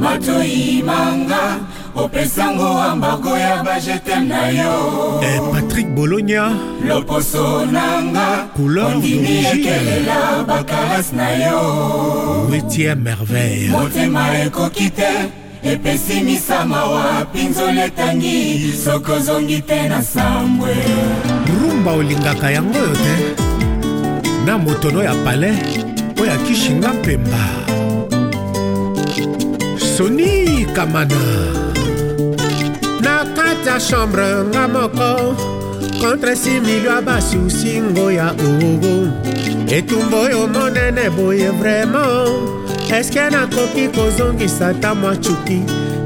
matoyimanga opesango ambago ya bajetem na yo eh, patrik bolonia loposo nanga ondimi ekelela bakalas na yo wetie merveille motema ekoki te epesi misama wapi nzolo etangi soki ozongi te na sambwe rumba olingaka yango oyo te na motono ya palais oyo akishinga mpemba soni kamana na kati ya chambre nga moko contre similio ya basusi ngoya ogo etumbu oyo monene boye vraiment eske nakoki kozongisa ta mwa cuki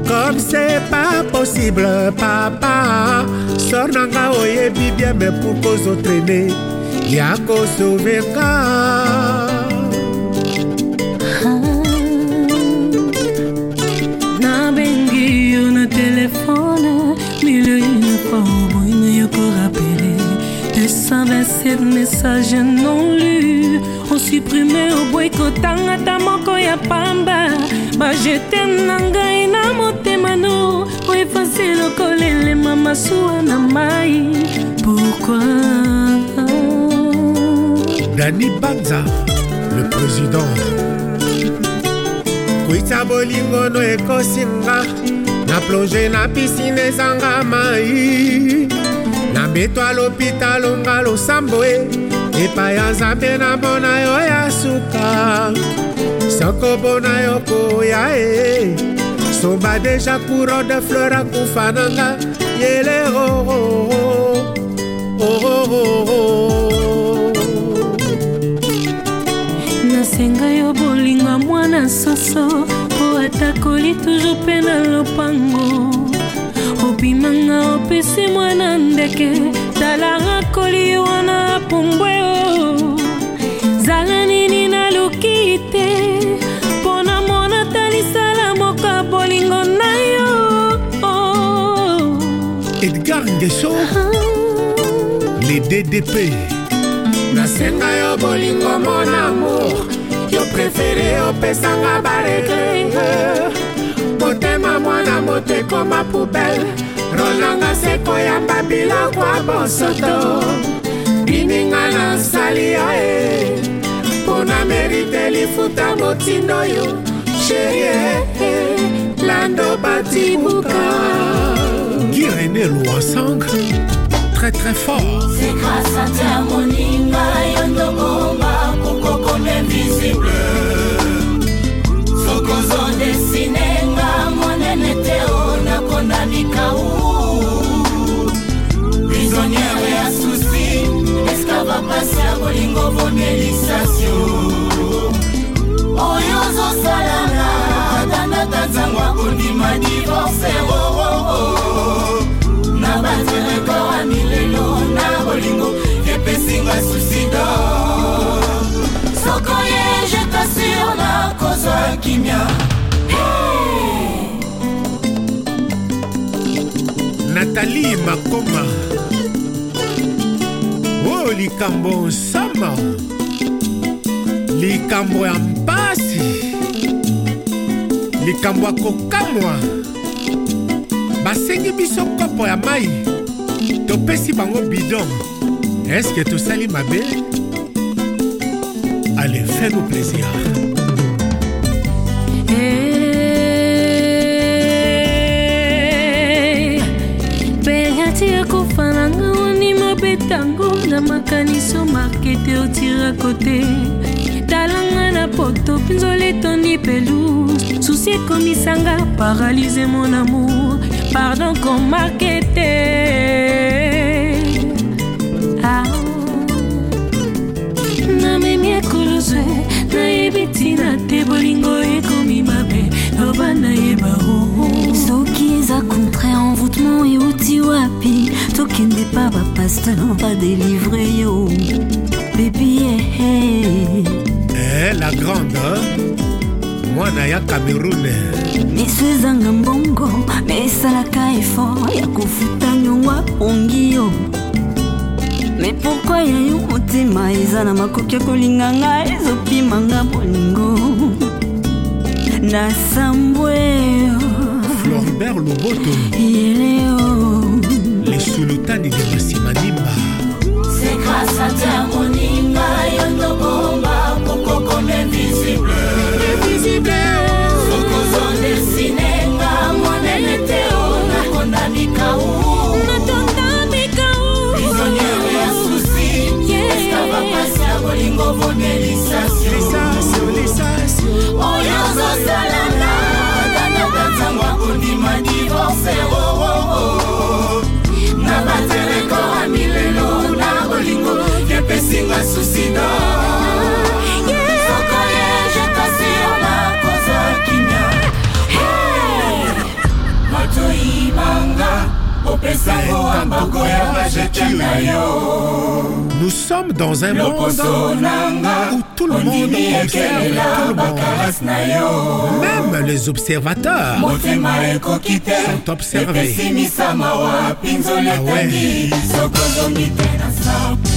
comme c'est pas possible papa sor na nga oyebi bien me mpo kozotraine ya kosove ngai message non lu osupprime oboykotan ata moko ya pamba bajete na ngai na motema no oefase lokola elema masuwa na mai pourkui dani banza le président koita bolingo no ekosinga na plonge na pisine ezanga mai beto ya lopitalo nga losambo e epai ya nzambe na mbona yo ya suka soko mpona yo koya e somba deja couron de fleur akufa na nga yele ooo ooo nasenga yo bolinga mwana soso po ata koli toujours mpe na lopango obimanga opesi mwana ndeke tala akoli wana apumbwe zala nini naluki te mpo na mona talisala moko ya bolingo na yo oh. edgar ngeso ah, ah. le ddp nasenga yo bolingo mon amour yo prefere opesanga baregrete moto ekoma poubele rolanga se koyamba biloko ya bosoto bininga nasali yo e mpona merite lifuta motindo yo sherie lando batibuka girene loasank très très fort C'est grâce à ta moninga divorcerororo oh, oh, oh. na banzelekora milelo na bolingo epesinga susido soko ye je tasure na kozwa kimia natali makoma oyo likambo nsama likambo ya mpasi likambo ya kokamwa basengi biso kopo ya mai topesi bango bidon eske tosali mabe ale fais nous plaisir eh, penati ya kofa nanga wani mabetango na makaniso markete otira kote talanga na poto pinzola etondi peluse susi ekomisanga paralize mon amour pardon qu'on quitté. ah. namemi na nayebi na te bolingo et comme mabe loba nayeba o soki eza contraire envoûtement outi wapi paste non pas délivré yo Bébé, eh, eh. eh, la grande hein? na ya cameroune eh. misezanga mbongo mesalaka effort ya kofuta nyongwa pongi yo me pourkui ya yo motema eza na makoki ya kolinga ngai ezopimanga bolingo nasambweyo floribert loboto yeleo lesulutani de masimanimba se grâce à te moninga yo ndobomba oyo azosala nada na banzango akondima divorcero Nous sommes dans un monde où tout le monde observe tout le monde. Même les observateurs sont observés. Ah ouais.